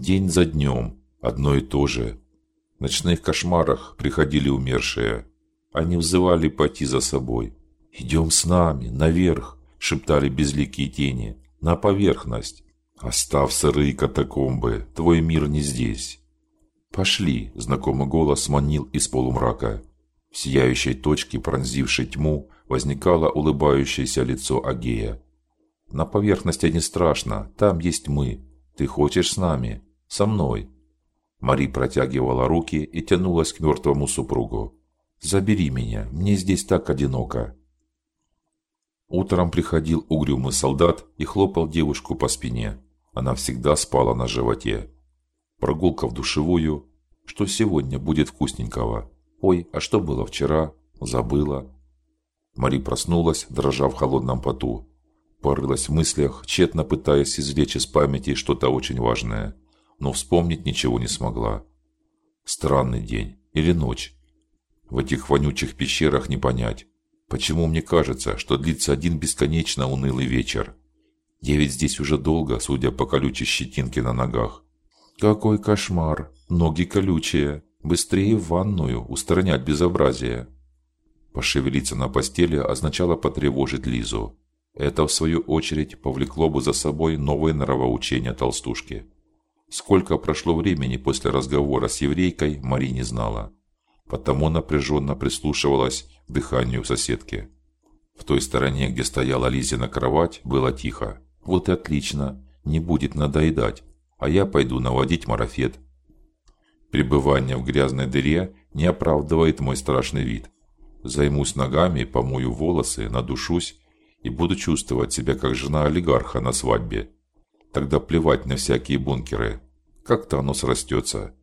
День за днем, одно и то же. В ночных кошмарах приходили умершие. Они взывали пойти за собой. Идем с нами наверх, шептали безликие тени, на поверхность. Оставь сырые катакомбы, твой мир не здесь. Пошли, знакомый голос манил из полумрака. В сияющей точке, пронзившей тьму, возникало улыбающееся лицо Агея. На поверхности не страшно, там есть мы. Ты хочешь с нами? Со мной? Мари протягивала руки и тянулась к мертвому супругу. Забери меня, мне здесь так одиноко. Утром приходил угрюмый солдат и хлопал девушку по спине. Она всегда спала на животе. Прогулка в душевую. Что сегодня будет вкусненького? Ой, а что было вчера? Забыла. Мари проснулась, дрожа в холодном поту. Порылась в мыслях, тщетно пытаясь извлечь из памяти что-то очень важное, но вспомнить ничего не смогла. Странный день или ночь. В этих вонючих пещерах не понять, почему мне кажется, что длится один бесконечно унылый вечер. Я ведь здесь уже долго, судя по колючей щетинке на ногах. Какой кошмар! Ноги колючие. Быстрее в ванную, устранять безобразие. Пошевелиться на постели означало потревожить Лизу. Это в свою очередь повлекло бы за собой новое нравоучение толстушки. Сколько прошло времени после разговора с еврейкой, Мари не знала, потому напряженно прислушивалась к дыханию соседки. В той стороне, где стояла Лизина кровать, было тихо. Вот и отлично, не будет надоедать, а я пойду наводить марафет. Пребывание в грязной дыре не оправдывает мой страшный вид. Займусь ногами, помою волосы, надушусь и буду чувствовать себя как жена олигарха на свадьбе. Тогда плевать на всякие бункеры. Как-то оно срастется.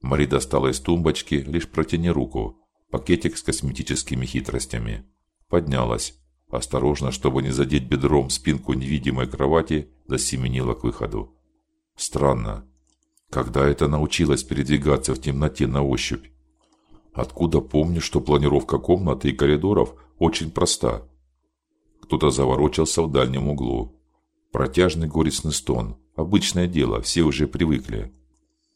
Мари достала из тумбочки, лишь протяни руку, пакетик с косметическими хитростями. Поднялась, осторожно, чтобы не задеть бедром спинку невидимой кровати, засеменила к выходу. Странно. Когда это научилась передвигаться в темноте на ощупь? Откуда помню, что планировка комнаты и коридоров очень проста? Кто-то заворочился в дальнем углу. Протяжный горестный стон. Обычное дело, все уже привыкли.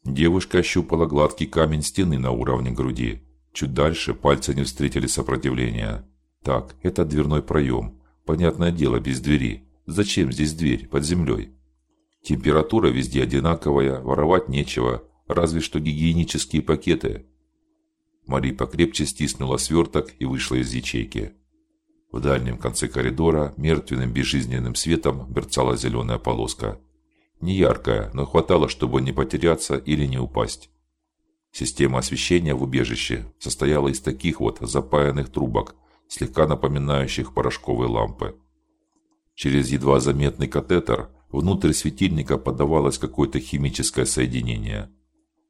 Девушка ощупала гладкий камень стены на уровне груди. Чуть дальше пальцы не встретили сопротивления. Так, это дверной проем. Понятное дело, без двери. Зачем здесь дверь под землей? Температура везде одинаковая, воровать нечего, разве что гигиенические пакеты. Мари покрепче стиснула сверток и вышла из ячейки. В дальнем конце коридора мертвенным безжизненным светом мерцала зеленая полоска. Не яркая, но хватало, чтобы не потеряться или не упасть. Система освещения в убежище состояла из таких вот запаянных трубок, слегка напоминающих порошковые лампы. Через едва заметный катетер внутрь светильника подавалось какое-то химическое соединение.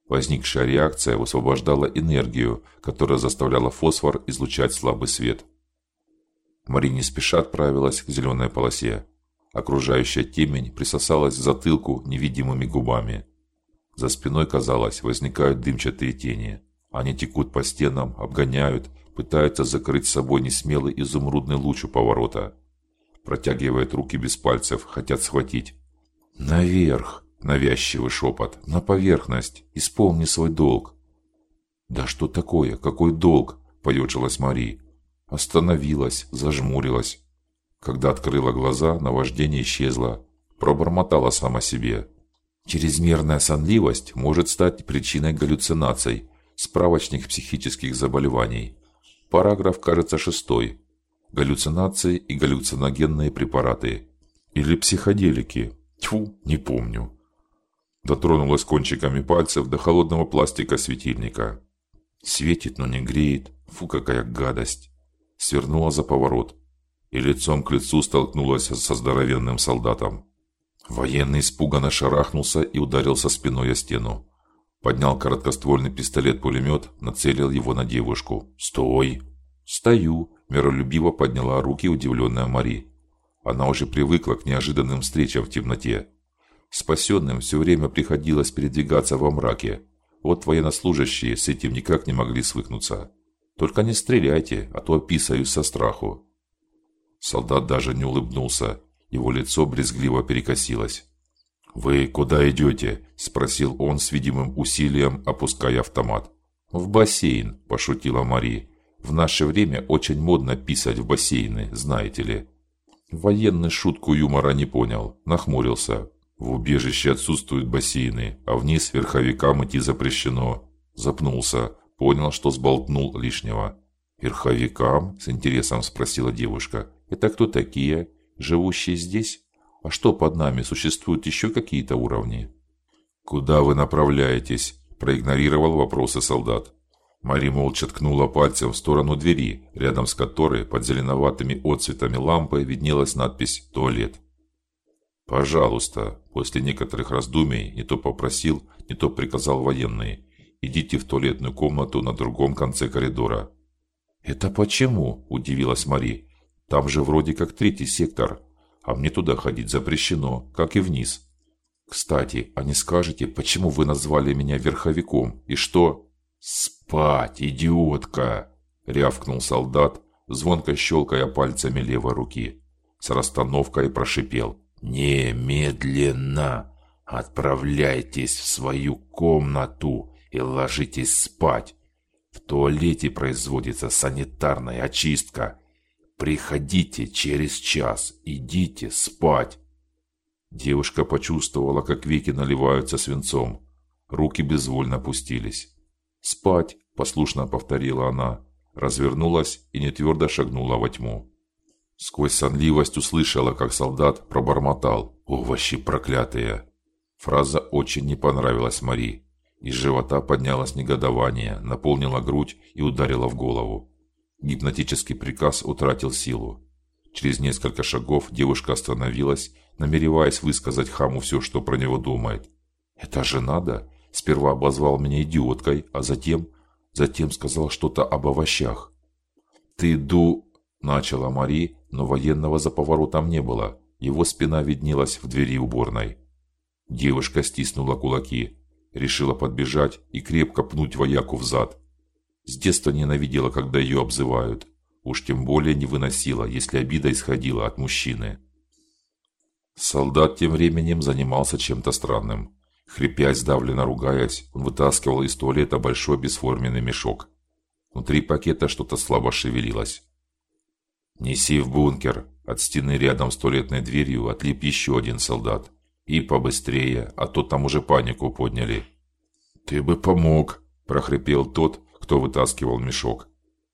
Возникшая реакция высвобождала энергию, которая заставляла фосфор излучать слабый свет. Мари не спеша отправилась к зеленой полосе. Окружающая темень присосалась к затылку невидимыми губами. За спиной, казалось, возникают дымчатые тени. Они текут по стенам, обгоняют, пытаются закрыть собой несмелый изумрудный луч у поворота. Протягивает руки без пальцев, хотят схватить. Наверх, навязчивый шепот, на поверхность. Исполни свой долг. Да что такое? Какой долг? поежилась Мари остановилась, зажмурилась. Когда открыла глаза, наваждение исчезло. Пробормотала сама себе. Чрезмерная сонливость может стать причиной галлюцинаций. Справочник психических заболеваний. Параграф, кажется, шестой. Галлюцинации и галлюциногенные препараты или психоделики. Тьфу, не помню. Дотронулась кончиками пальцев до холодного пластика светильника. Светит, но не греет. Фу, какая гадость свернула за поворот и лицом к лицу столкнулась со здоровенным солдатом. Военный испуганно шарахнулся и ударился спиной о стену. Поднял короткоствольный пистолет-пулемет, нацелил его на девушку. "Стой!" "Стою", миролюбиво подняла руки удивленная Мари. Она уже привыкла к неожиданным встречам в темноте. Спасенным все время приходилось передвигаться во мраке. Вот военнослужащие с этим никак не могли свыкнуться. Только не стреляйте, а то описаюсь со страху. Солдат даже не улыбнулся, его лицо брезгливо перекосилось. Вы куда идете? – спросил он с видимым усилием, опуская автомат. В бассейн, пошутила Мари. В наше время очень модно писать в бассейны, знаете ли. Военный шутку юмора не понял, нахмурился. В убежище отсутствуют бассейны, а вниз верховикам идти запрещено. Запнулся, понял, что сболтнул лишнего. Верховикам? с интересом спросила девушка. Это кто такие? Живущие здесь? А что под нами существуют еще какие-то уровни? Куда вы направляетесь? проигнорировал вопросы солдат. Мари молча ткнула пальцем в сторону двери, рядом с которой под зеленоватыми отцветами лампы виднелась надпись "Туалет". Пожалуйста, после некоторых раздумий не то попросил, не то приказал военный: идите в туалетную комнату на другом конце коридора. Это почему? удивилась Мари. Там же вроде как третий сектор, а мне туда ходить запрещено, как и вниз. Кстати, а не скажете, почему вы назвали меня верховиком и что? Спать, идиотка, рявкнул солдат, звонко щелкая пальцами левой руки. С расстановкой прошипел: "Немедленно отправляйтесь в свою комнату и ложитесь спать. В туалете производится санитарная очистка. Приходите через час, идите спать". Девушка почувствовала, как веки наливаются свинцом. Руки безвольно опустились. "Спать", послушно повторила она, развернулась и нетвердо шагнула во тьму. Сквозь сонливость услышала, как солдат пробормотал: "Овощи проклятые". Фраза очень не понравилась Мари. Из живота поднялось негодование, наполнило грудь и ударило в голову. Гипнотический приказ утратил силу. Через несколько шагов девушка остановилась намереваясь высказать хаму все, что про него думает. Это же надо. Сперва обозвал меня идиоткой, а затем, затем сказал что-то об овощах. Ты ду, начала Мари, но военного за поворотом не было. Его спина виднелась в двери уборной. Девушка стиснула кулаки, решила подбежать и крепко пнуть вояку в зад. С детства ненавидела, когда ее обзывают. Уж тем более не выносила, если обида исходила от мужчины. Солдат тем временем занимался чем-то странным. Хрипя, сдавленно ругаясь, он вытаскивал из туалета большой бесформенный мешок. Внутри пакета что-то слабо шевелилось. Неси в бункер. От стены рядом с туалетной дверью отлип еще один солдат. И побыстрее, а то там уже панику подняли. Ты бы помог, прохрипел тот, кто вытаскивал мешок.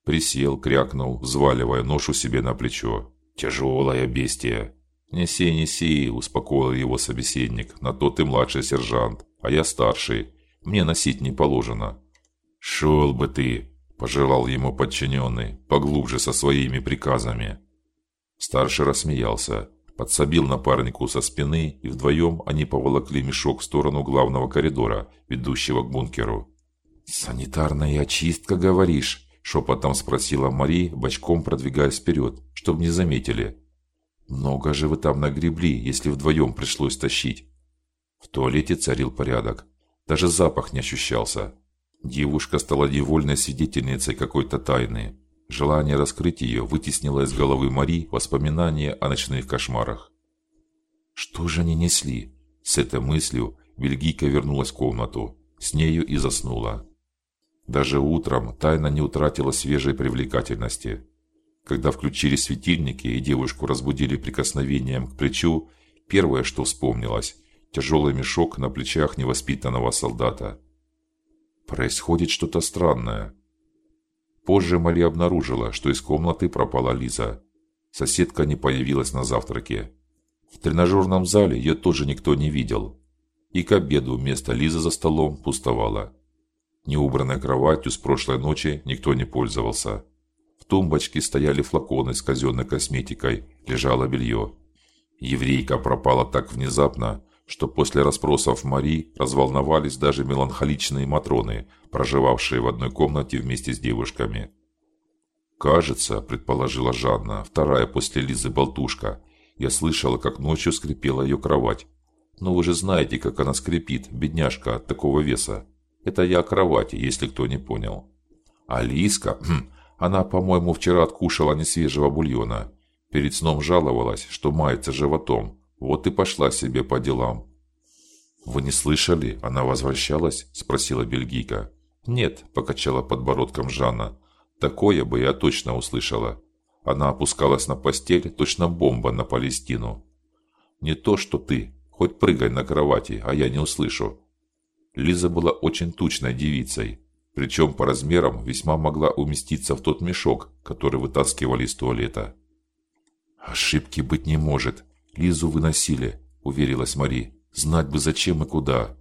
Присел, крякнул, взваливая ношу себе на плечо. Тяжелое бестие. «Неси, неси», – успокоил его собеседник. «На то ты младший сержант, а я старший. Мне носить не положено». «Шел бы ты», – пожелал ему подчиненный, поглубже со своими приказами. Старший рассмеялся, подсобил напарнику со спины, и вдвоем они поволокли мешок в сторону главного коридора, ведущего к бункеру. «Санитарная очистка, говоришь?» – шепотом спросила Мари, бочком продвигаясь вперед, чтобы не заметили. Много же вы там нагребли, если вдвоем пришлось тащить. В туалете царил порядок. Даже запах не ощущался. Девушка стала невольной свидетельницей какой-то тайны. Желание раскрыть ее вытеснило из головы Мари воспоминания о ночных кошмарах. Что же они несли? С этой мыслью бельгийка вернулась в комнату, с нею и заснула. Даже утром тайна не утратила свежей привлекательности. Когда включили светильники и девушку разбудили прикосновением к плечу, первое, что вспомнилось тяжелый мешок на плечах невоспитанного солдата. Происходит что-то странное. Позже Мари обнаружила, что из комнаты пропала Лиза. Соседка не появилась на завтраке. В тренажерном зале ее тоже никто не видел. И к обеду место Лизы за столом пустовало. Неубранной кроватью с прошлой ночи никто не пользовался тумбочке стояли флаконы с казенной косметикой, лежало белье. Еврейка пропала так внезапно, что после расспросов Мари разволновались даже меланхоличные матроны, проживавшие в одной комнате вместе с девушками. Кажется, предположила Жанна, вторая после Лизы болтушка. Я слышала, как ночью скрипела ее кровать. Но вы же знаете, как она скрипит, бедняжка от такого веса. Это я о кровати, если кто не понял. А Лизка, хм, она, по-моему, вчера откушала несвежего бульона. Перед сном жаловалась, что мается животом. Вот и пошла себе по делам. Вы не слышали? Она возвращалась? спросила бельгийка. Нет, покачала подбородком Жанна. Такое бы я точно услышала. Она опускалась на постель, точно бомба на Палестину. Не то, что ты. Хоть прыгай на кровати, а я не услышу. Лиза была очень тучной девицей, причем по размерам весьма могла уместиться в тот мешок, который вытаскивали из туалета. Ошибки быть не может. Лизу выносили, уверилась Мари. Знать бы зачем и куда.